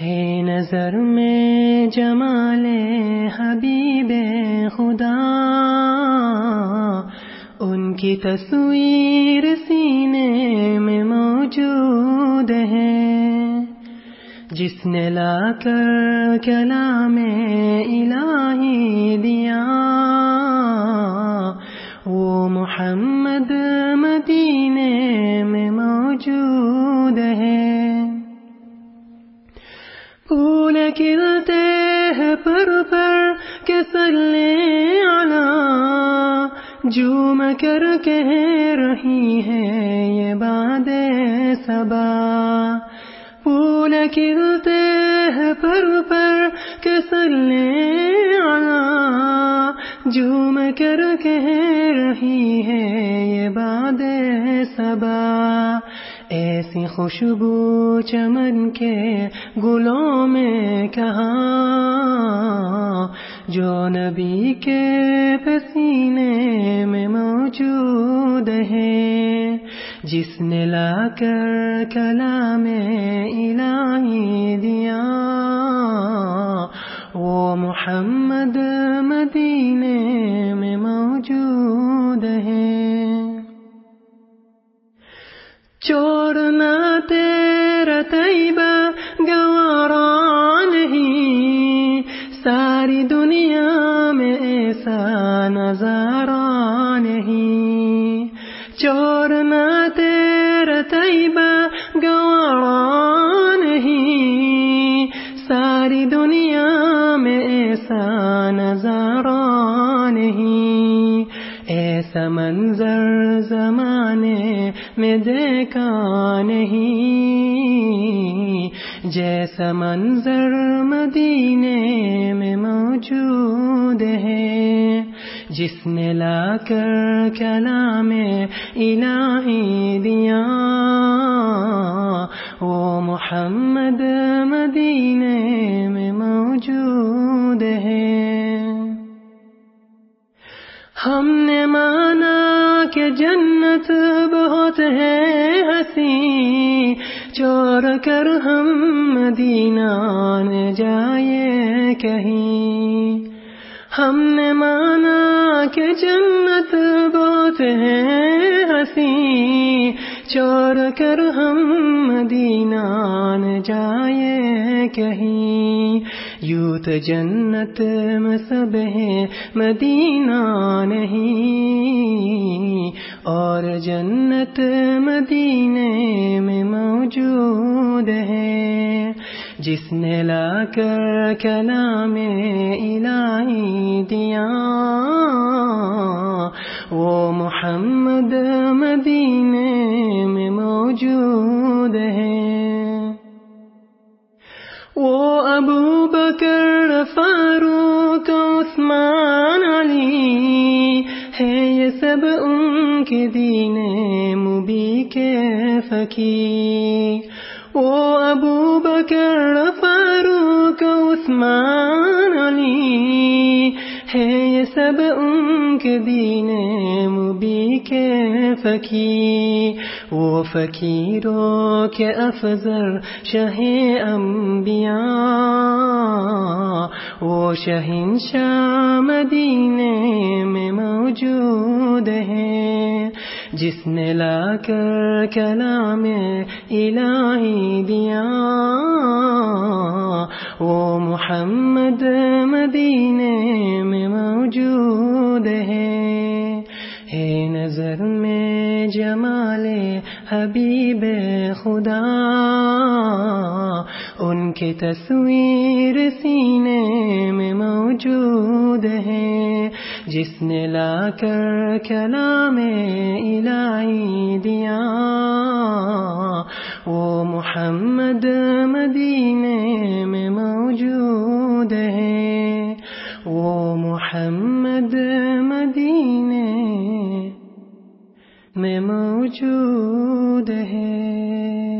ہے نظر میں جمال حبیب خدا۔ ان کی تصویر سینے میں موجود ہے۔ جس نے لا کر کلام الہی دیا، وہ محمد مدینے میں موجود ہے۔ پھول ہیں پر پر کے سلے آنا۔ جھوم کر کہہ رہی ہے یہ باد سبا پھول کھلتے ہیں پر پر کے سلے آنا۔ جھوم کر کہہ رہی ہے یہ باد سبا ایسی خوشبو چمن کے گلوں میں کہاں؟ جو نبی کے پسینے میں موجود ہے، جس نے لا کر کلام الہی دیا۔ وہ محمد مدینے نظارہ نہیں چورنا تیرا طیبہ گوارا نہیں ساری دنیا میں ایسا نظارہ نہیں ایسا منظر زمانے میں دیکھا نہیں۔ جیسا منظر مدینے میں موجود ہے۔ جس نے لا کر کلام الہی دیا۔ وہ محمد مدینے میں موجود ہے۔ ہم نے مانا کہ جنت بہت ہے ہنسی۔ چور کر ہم مدینہ نہ جائے کہیں۔ ہم نے مانا کہ جنت بہت ہے ہنسی، چور کر ہم مدینہ نہ جائے کہیں۔ یوں تو جنت میں سب ہے، مدینہ نہیں۔ اور جنت مدینے میں موجود جس نے لا کر کلام الہی دیا۔ وہ محمد مدینے میں موجود ہے۔ وہ ابو بکر، فاروق، عثمان، علی ہے۔ یہ سب ان کے دین مبی کے فقی وہ ابو بکر فاروق عثمان ہے یہ سب ان کے دین مبی کے فقی. وہ فقیروں کے افضل انبیاء. شاہ ہے جس نے لا کر کلام الہی دیا، وہ محمد مدینے میں موجود ہے۔ ہے نظر میں جمال حبیب خدا، ان کی تصویر سینے میں موجود ہے۔ جس نے لا کر کلام الہی دیا، وہ محمد مدینے میں موجود ہے۔ وہ محمد مدینے میں موجود ہے۔